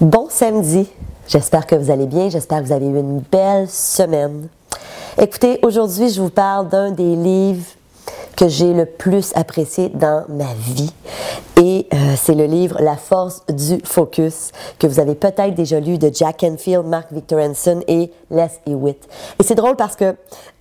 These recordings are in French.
Bon samedi. J'espère que vous allez bien. J'espère que vous avez eu une belle semaine. Écoutez, aujourd'hui, je vous parle d'un des livres que j'ai le plus apprécié dans ma vie. Et euh, c'est le livre La force du focus que vous avez peut-être déjà lu de Jack Canfield, Mark Victor Hansen et Les Hewitt. Et c'est drôle parce que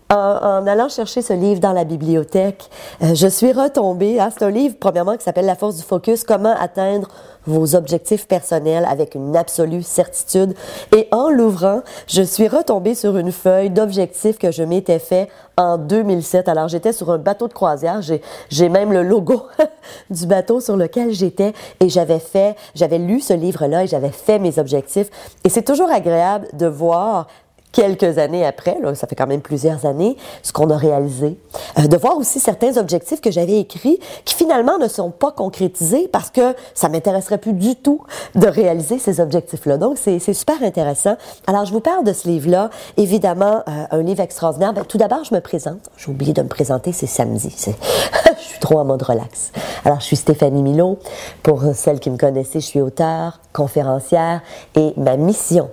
en, allant chercher ce livre dans la bibliothèque, euh, je suis retombée. Hein, c'est un livre, premièrement, qui s'appelle La force du focus, comment atteindre vos objectifs personnels avec une absolue certitude. Et en l'ouvrant, je suis retombée sur une feuille d'objectifs que je m'étais fait en 2007. Alors, j'étais sur un bateau de croisière. J'ai même le logo du bateau sur lequel j'étais et j'avais fait, j'avais lu ce livre-là et j'avais fait mes objectifs. Et c'est toujours agréable de voir quelques années après, là, ça fait quand même plusieurs années, ce qu'on a réalisé. Euh, de voir aussi certains objectifs que j'avais écrits qui finalement ne sont pas concrétisés parce que ça m'intéresserait plus du tout de réaliser ces objectifs-là. Donc, c'est super intéressant. Alors, je vous parle de ce livre-là. Évidemment, euh, un livre extraordinaire. Ben, tout d'abord, je me présente. J'ai oublié de me présenter, c'est samedi. je suis trop en mode relax. Alors, je suis Stéphanie Milo. Pour celles qui me connaissaient, je suis auteur, conférencière et ma mission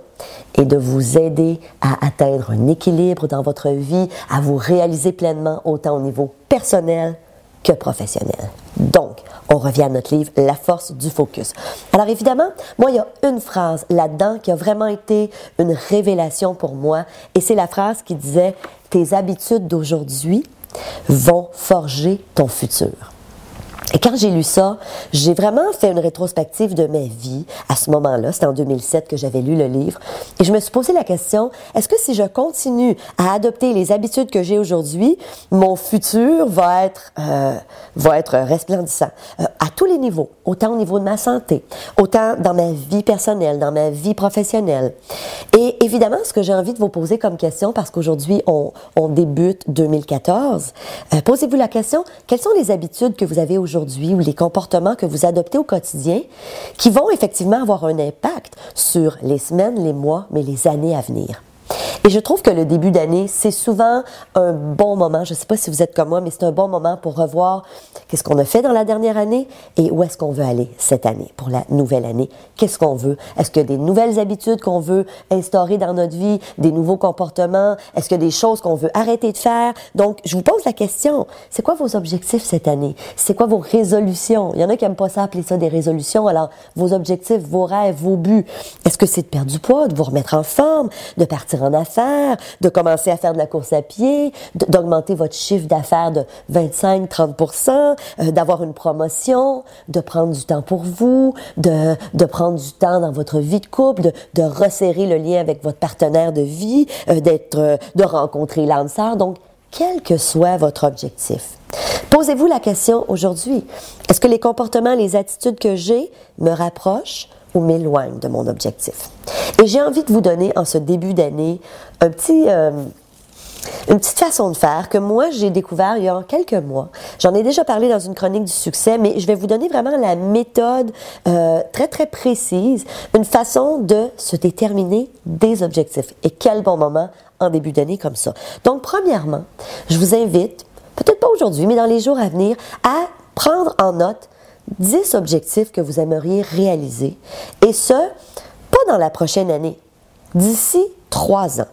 est de vous aider à atteindre un équilibre dans votre vie, à vous réaliser pleinement autant au niveau personnel que professionnel. Donc, on revient à notre livre La force du focus. Alors évidemment, moi, il y a une phrase là-dedans qui a vraiment été une révélation pour moi, et c'est la phrase qui disait, tes habitudes d'aujourd'hui vont forger ton futur. Et quand j'ai lu ça, j'ai vraiment fait une rétrospective de ma vie à ce moment-là. C'était en 2007 que j'avais lu le livre. Et je me suis posé la question, est-ce que si je continue à adopter les habitudes que j'ai aujourd'hui, mon futur va être, euh, va être resplendissant? Euh, à tous les niveaux, autant au niveau de ma santé, autant dans ma vie personnelle, dans ma vie professionnelle. Et évidemment, ce que j'ai envie de vous poser comme question, parce qu'aujourd'hui, on, on débute 2014, euh, posez-vous la question, quelles sont les habitudes que vous avez aujourd'hui ou les comportements que vous adoptez au quotidien qui vont effectivement avoir un impact sur les semaines, les mois, mais les années à venir. Et je trouve que le début d'année, c'est souvent un bon moment. Je ne sais pas si vous êtes comme moi, mais c'est un bon moment pour revoir qu'est-ce qu'on a fait dans la dernière année et où est-ce qu'on veut aller cette année, pour la nouvelle année. Qu'est-ce qu'on veut? Est-ce qu'il y a des nouvelles habitudes qu'on veut instaurer dans notre vie, des nouveaux comportements? Est-ce qu'il y a des choses qu'on veut arrêter de faire? Donc, je vous pose la question, c'est quoi vos objectifs cette année? C'est quoi vos résolutions? Il y en a qui n'aiment pas ça, appeler ça des résolutions. Alors, vos objectifs, vos rêves, vos buts, est-ce que c'est de perdre du poids, de vous remettre en forme, de partir en affaires? De commencer à faire de la course à pied, d'augmenter votre chiffre d'affaires de 25-30 euh, d'avoir une promotion, de prendre du temps pour vous, de, de prendre du temps dans votre vie de couple, de, de resserrer le lien avec votre partenaire de vie, euh, d'être, euh, de rencontrer l'âme sœur. Donc, quel que soit votre objectif. Posez-vous la question aujourd'hui. Est-ce que les comportements, les attitudes que j'ai me rapprochent? Ou m'éloignent de mon objectif? Et j'ai envie de vous donner en ce début d'année un petit, euh, une petite façon de faire que moi j'ai découvert il y a quelques mois. J'en ai déjà parlé dans une chronique du succès, mais je vais vous donner vraiment la méthode euh, très très précise, une façon de se déterminer des objectifs. Et quel bon moment en début d'année comme ça. Donc premièrement, je vous invite, peut-être pas aujourd'hui, mais dans les jours à venir, à prendre en note 10 objectifs que vous aimeriez réaliser. Et ce, dans la prochaine année, d'ici trois ans.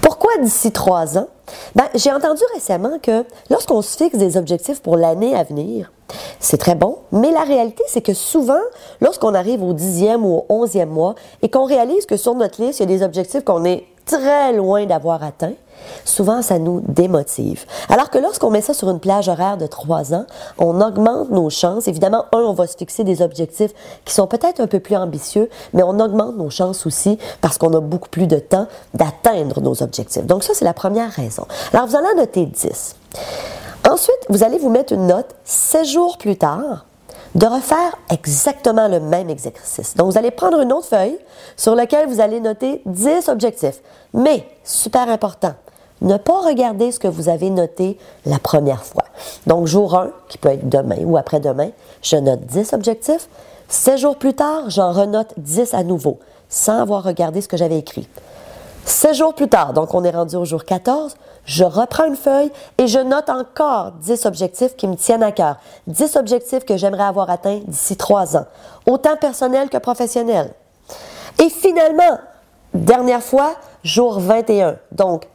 Pourquoi d'ici trois ans? Ben, j'ai entendu récemment que lorsqu'on se fixe des objectifs pour l'année à venir, c'est très bon, mais la réalité, c'est que souvent, lorsqu'on arrive au dixième ou au onzième mois et qu'on réalise que sur notre liste, il y a des objectifs qu'on est très loin d'avoir atteints, souvent ça nous démotive. Alors que lorsqu'on met ça sur une plage horaire de trois ans, on augmente nos chances. Évidemment, un, on va se fixer des objectifs qui sont peut-être un peu plus ambitieux, mais on augmente nos chances aussi parce qu'on a beaucoup plus de temps d'atteindre nos objectifs. Donc ça, c'est la première raison. Alors vous allez en noter 10. Ensuite, vous allez vous mettre une note 16 jours plus tard de refaire exactement le même exercice. Donc, vous allez prendre une autre feuille sur laquelle vous allez noter 10 objectifs. Mais, super important, ne pas regarder ce que vous avez noté la première fois. Donc, jour 1, qui peut être demain ou après-demain, je note 10 objectifs. 7 jours plus tard, j'en renote 10 à nouveau, sans avoir regardé ce que j'avais écrit. 7 jours plus tard, donc on est rendu au jour 14, je reprends une feuille et je note encore 10 objectifs qui me tiennent à cœur. 10 objectifs que j'aimerais avoir atteints d'ici 3 ans, autant personnels que professionnels. Et finalement, dernière fois, jour 21. Donc,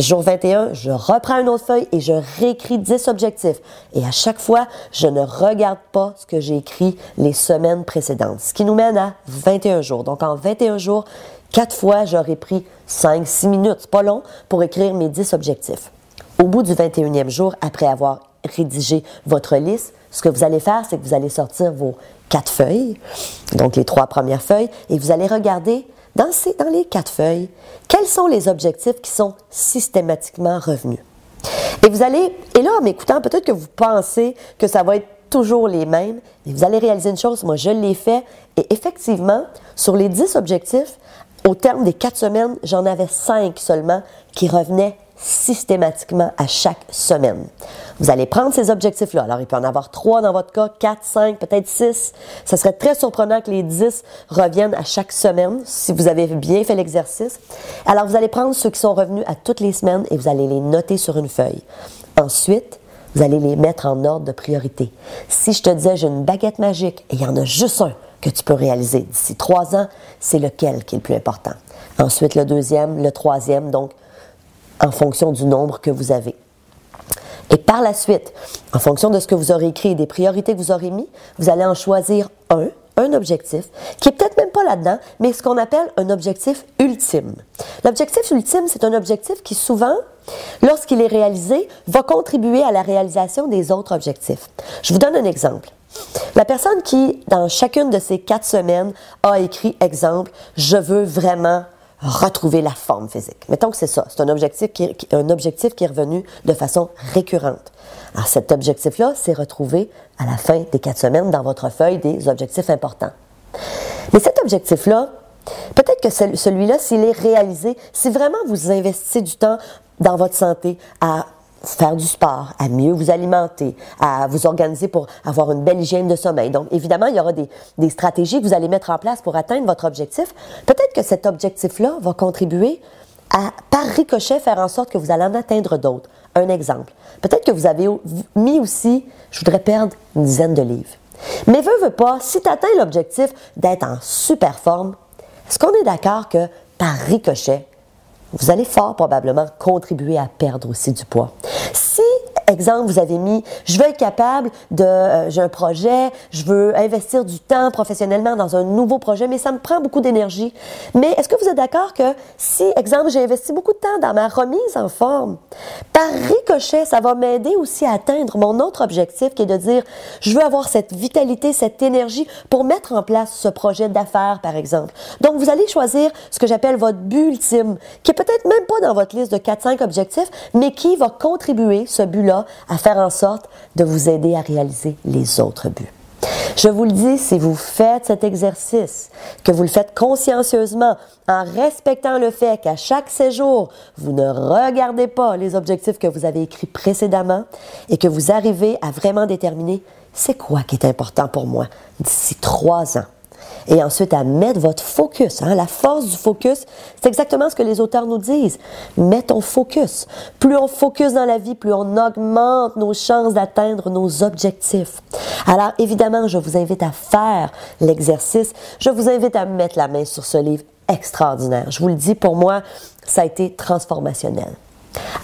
Jour 21, je reprends une autre feuille et je réécris 10 objectifs. Et à chaque fois, je ne regarde pas ce que j'ai écrit les semaines précédentes. Ce qui nous mène à 21 jours. Donc en 21 jours, quatre fois, j'aurais pris 5-6 minutes, pas long, pour écrire mes 10 objectifs. Au bout du 21e jour, après avoir rédigé votre liste, ce que vous allez faire, c'est que vous allez sortir vos quatre feuilles, donc les trois premières feuilles, et vous allez regarder dans, les quatre feuilles, quels sont les objectifs qui sont systématiquement revenus? Et vous allez, et là, en m'écoutant, peut-être que vous pensez que ça va être toujours les mêmes, mais vous allez réaliser une chose, moi je l'ai fait, et effectivement, sur les dix objectifs, au terme des quatre semaines, j'en avais cinq seulement qui revenaient systématiquement à chaque semaine. Vous allez prendre ces objectifs-là. Alors, il peut en avoir trois dans votre cas, quatre, cinq, peut-être six. Ce serait très surprenant que les dix reviennent à chaque semaine si vous avez bien fait l'exercice. Alors, vous allez prendre ceux qui sont revenus à toutes les semaines et vous allez les noter sur une feuille. Ensuite, vous allez les mettre en ordre de priorité. Si je te disais, j'ai une baguette magique et il y en a juste un que tu peux réaliser d'ici trois ans, c'est lequel qui est le plus important? Ensuite, le deuxième, le troisième. Donc, en fonction du nombre que vous avez. Et par la suite, en fonction de ce que vous aurez écrit et des priorités que vous aurez mis, vous allez en choisir un, un objectif, qui est peut-être même pas là-dedans, mais ce qu'on appelle un objectif ultime. L'objectif ultime, c'est un objectif qui souvent, lorsqu'il est réalisé, va contribuer à la réalisation des autres objectifs. Je vous donne un exemple. La personne qui, dans chacune de ces quatre semaines, a écrit, exemple, je veux vraiment retrouver la forme physique. Mettons que c'est ça. C'est un objectif qui, est revenu de façon récurrente. Alors, cet objectif-là, c'est retrouvé à la fin des quatre semaines dans votre feuille des objectifs importants. Mais cet objectif-là, peut-être que celui-là, s'il est réalisé, si vraiment vous investissez du temps dans votre santé à faire du sport, à mieux vous alimenter, à vous organiser pour avoir une belle hygiène de sommeil. Donc, évidemment, il y aura des, des stratégies que vous allez mettre en place pour atteindre votre objectif. Peut-être que cet objectif-là va contribuer à, par ricochet, faire en sorte que vous allez en atteindre d'autres. Un exemple. Peut-être que vous avez mis aussi, je voudrais perdre une dizaine de livres. Mais veux, veux pas, si tu atteins l'objectif d'être en super forme, est-ce qu'on est d'accord que par ricochet, vous allez fort probablement contribuer à perdre aussi du poids. Exemple, vous avez mis, je veux être capable de, euh, j'ai un projet, je veux investir du temps professionnellement dans un nouveau projet, mais ça me prend beaucoup d'énergie. Mais est-ce que vous êtes d'accord que si, exemple, j'ai investi beaucoup de temps dans ma remise en forme, par ricochet, ça va m'aider aussi à atteindre mon autre objectif qui est de dire, je veux avoir cette vitalité, cette énergie pour mettre en place ce projet d'affaires, par exemple. Donc, vous allez choisir ce que j'appelle votre but ultime, qui est peut-être même pas dans votre liste de 4-5 objectifs, mais qui va contribuer, ce but-là, à faire en sorte de vous aider à réaliser les autres buts. Je vous le dis, si vous faites cet exercice, que vous le faites consciencieusement, en respectant le fait qu'à chaque séjour, vous ne regardez pas les objectifs que vous avez écrits précédemment et que vous arrivez à vraiment déterminer c'est quoi qui est important pour moi d'ici trois ans et ensuite à mettre votre focus. Hein. La force du focus, c'est exactement ce que les auteurs nous disent. Mets ton focus. Plus on focus dans la vie, plus on augmente nos chances d'atteindre nos objectifs. Alors évidemment, je vous invite à faire l'exercice. Je vous invite à mettre la main sur ce livre extraordinaire. Je vous le dis, pour moi, ça a été transformationnel.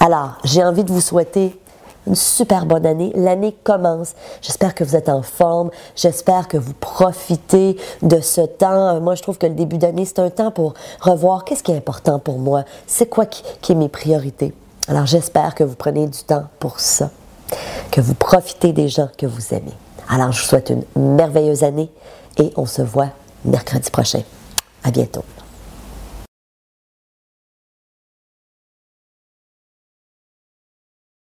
Alors, j'ai envie de vous souhaiter une super bonne année. L'année commence. J'espère que vous êtes en forme. J'espère que vous profitez de ce temps. Moi, je trouve que le début d'année, c'est un temps pour revoir qu'est-ce qui est important pour moi. C'est quoi qui, qui est mes priorités. Alors, j'espère que vous prenez du temps pour ça. Que vous profitez des gens que vous aimez. Alors, je vous souhaite une merveilleuse année et on se voit mercredi prochain. À bientôt.